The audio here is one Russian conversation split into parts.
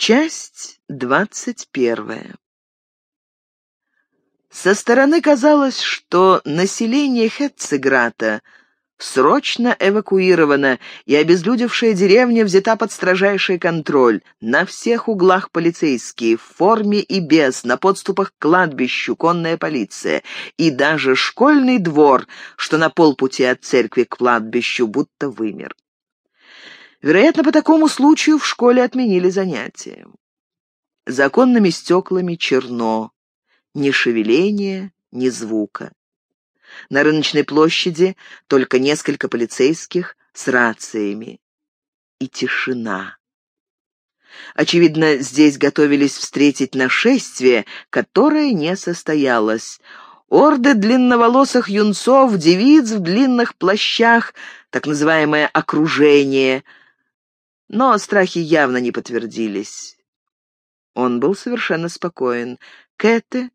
Часть двадцать первая. Со стороны казалось, что население Хетцеграта срочно эвакуировано, и обезлюдевшая деревня взята под строжайший контроль. На всех углах полицейские, в форме и без, на подступах к кладбищу конная полиция, и даже школьный двор, что на полпути от церкви к кладбищу, будто вымер. Вероятно, по такому случаю в школе отменили занятия. За оконными стеклами черно, ни шевеления, ни звука. На рыночной площади только несколько полицейских с рациями. И тишина. Очевидно, здесь готовились встретить нашествие, которое не состоялось. Орды длинноволосых юнцов, девиц в длинных плащах, так называемое «окружение», но страхи явно не подтвердились. Он был совершенно спокоен. Кэте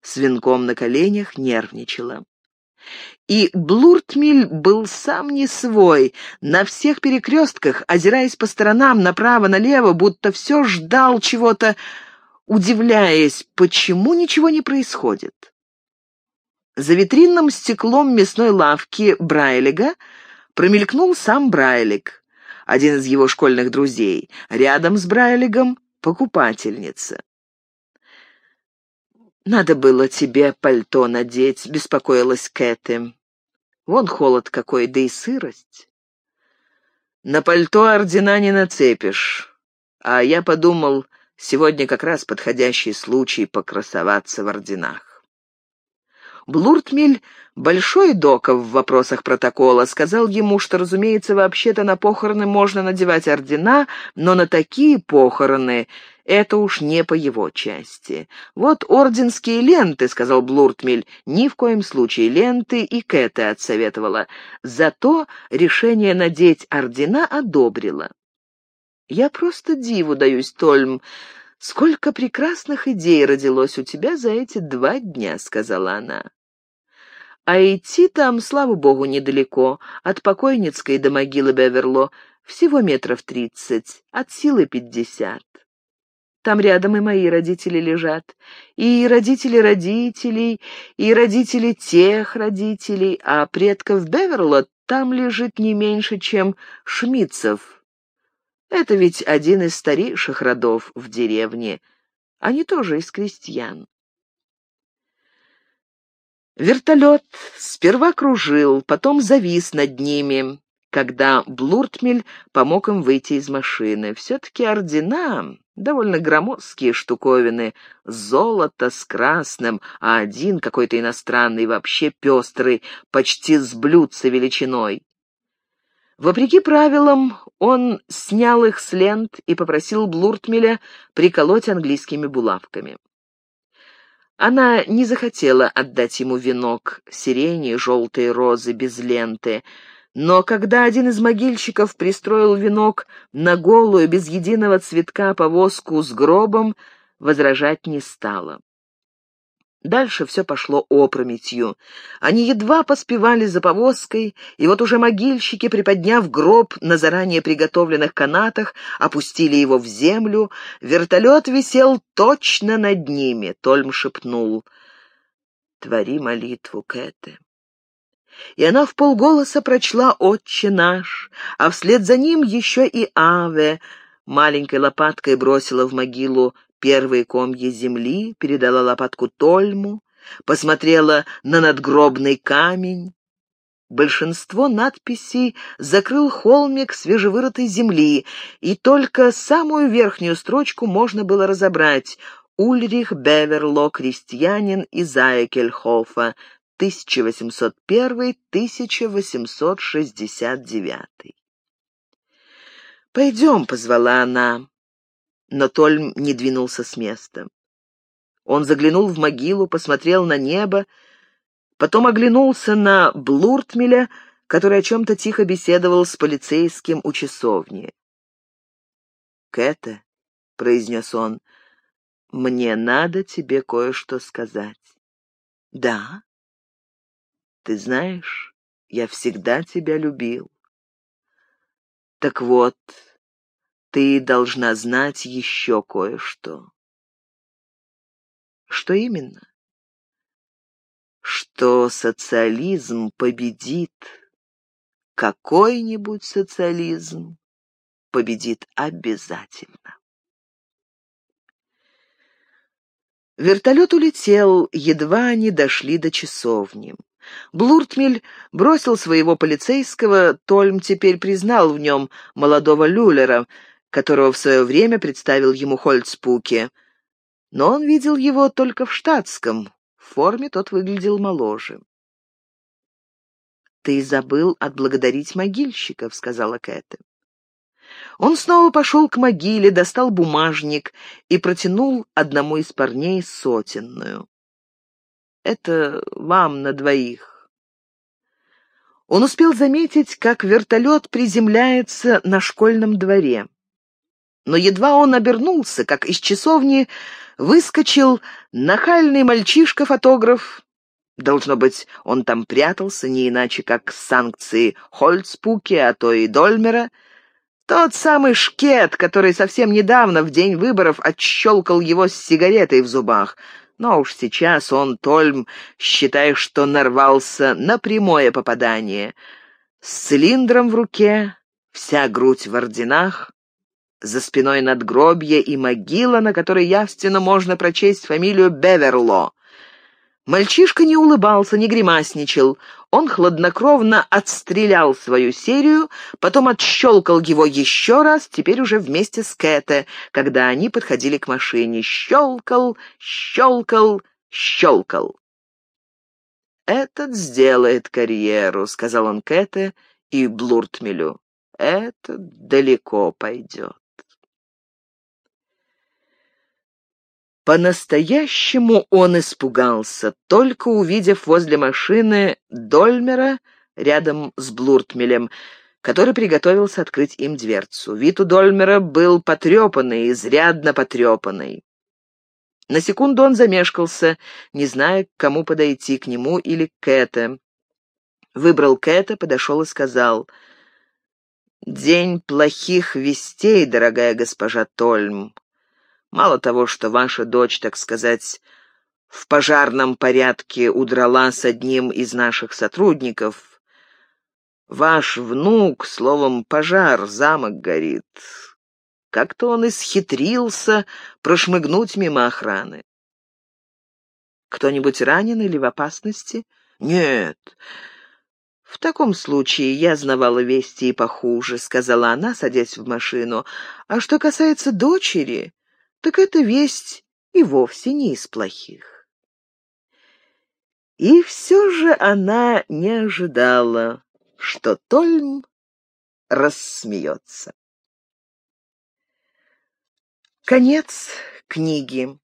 с венком на коленях нервничала. И Блуртмиль был сам не свой, на всех перекрестках, озираясь по сторонам, направо-налево, будто все ждал чего-то, удивляясь, почему ничего не происходит. За витринным стеклом мясной лавки Брайлига промелькнул сам Брайлиг один из его школьных друзей. Рядом с Брайлигом — покупательница. «Надо было тебе пальто надеть», — беспокоилась Кэти. «Вон холод какой, да и сырость». «На пальто ордена не нацепишь. А я подумал, сегодня как раз подходящий случай покрасоваться в орденах». Блуртмель, большой дока в вопросах протокола, сказал ему, что, разумеется, вообще-то на похороны можно надевать ордена, но на такие похороны это уж не по его части. «Вот орденские ленты», — сказал Блуртмель, — «ни в коем случае ленты и Кэте отсоветовала. Зато решение надеть ордена одобрила». «Я просто диву даюсь, Тольм. Сколько прекрасных идей родилось у тебя за эти два дня», — сказала она. А идти там, слава богу, недалеко, от покойницкой до могилы Беверло, всего метров тридцать, от силы пятьдесят. Там рядом и мои родители лежат, и родители родителей, и родители тех родителей, а предков Беверло там лежит не меньше, чем Шмидцев. Это ведь один из старейших родов в деревне. Они тоже из крестьян. Вертолет сперва кружил, потом завис над ними, когда Блуртмель помог им выйти из машины. Все-таки ордена — довольно громоздкие штуковины, золото с красным, а один какой-то иностранный, вообще пестрый, почти с блюдца величиной. Вопреки правилам, он снял их с лент и попросил Блуртмеля приколоть английскими булавками. Она не захотела отдать ему венок, сирени, желтые розы без ленты, но когда один из могильщиков пристроил венок на голую, без единого цветка повозку с гробом, возражать не стала. Дальше все пошло опрометью. Они едва поспевали за повозкой, и вот уже могильщики, приподняв гроб на заранее приготовленных канатах, опустили его в землю. Вертолет висел точно над ними. Тольм шепнул «Твори молитву, Кэте». И она в полголоса прочла «Отче наш», а вслед за ним еще и «Аве», маленькой лопаткой бросила в могилу первые комья земли, передала лопатку Тольму, посмотрела на надгробный камень. Большинство надписей закрыл холмик свежевырытой земли, и только самую верхнюю строчку можно было разобрать «Ульрих Беверло, крестьянин из Айкельхофа, 1801-1869». «Пойдем», — позвала она но Тольм не двинулся с места. Он заглянул в могилу, посмотрел на небо, потом оглянулся на Блуртмеля, который о чем-то тихо беседовал с полицейским у часовни. «Кэта», — произнес он, — «мне надо тебе кое-что сказать». «Да?» «Ты знаешь, я всегда тебя любил». «Так вот, ты должна знать еще кое-что. Что именно? Что социализм победит. Какой-нибудь социализм победит обязательно. Вертолет улетел, едва они дошли до часовни. Блуртмель бросил своего полицейского, Тольм теперь признал в нем молодого люлера, которого в свое время представил ему Хольцпуке. Но он видел его только в штатском, в форме тот выглядел моложе. «Ты забыл отблагодарить могильщиков», — сказала Кэта. Он снова пошел к могиле, достал бумажник и протянул одному из парней сотенную. «Это вам на двоих». Он успел заметить, как вертолет приземляется на школьном дворе. Но едва он обернулся, как из часовни выскочил нахальный мальчишка-фотограф. Должно быть, он там прятался, не иначе как с санкции Хольцпуки, а то и Дольмера — тот самый шкет, который совсем недавно, в день выборов, отщелкал его с сигаретой в зубах. Но уж сейчас он, Тольм, считая, что нарвался на прямое попадание. С цилиндром в руке, вся грудь в орденах, за спиной надгробье и могила, на которой явственно можно прочесть фамилию Беверло. Мальчишка не улыбался, не гримасничал. Он хладнокровно отстрелял свою серию, потом отщелкал его еще раз, теперь уже вместе с Кэте, когда они подходили к машине. Щелкал, щелкал, щелкал. «Этот сделает карьеру», — сказал он Кэте и Блуртмелю. «Этот далеко пойдет». По-настоящему он испугался, только увидев возле машины Дольмера рядом с Блуртмелем, который приготовился открыть им дверцу. Вид у Дольмера был потрепанный, изрядно потрепанный. На секунду он замешкался, не зная, к кому подойти, к нему или к Кэте. Выбрал Кэта, подошел и сказал, «День плохих вестей, дорогая госпожа Тольм. Мало того, что ваша дочь, так сказать, в пожарном порядке удрала с одним из наших сотрудников, ваш внук, словом, пожар, замок горит. Как-то он исхитрился прошмыгнуть мимо охраны. Кто-нибудь ранен или в опасности? Нет. В таком случае я знавала вести и похуже, сказала она, садясь в машину. А что касается дочери, так эта весть и вовсе не из плохих. И все же она не ожидала, что Тольм рассмеется. Конец книги.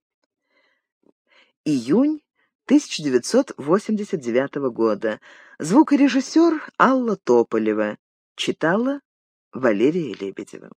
Июнь 1989 года. Звукорежиссер Алла Тополева. Читала Валерия Лебедева.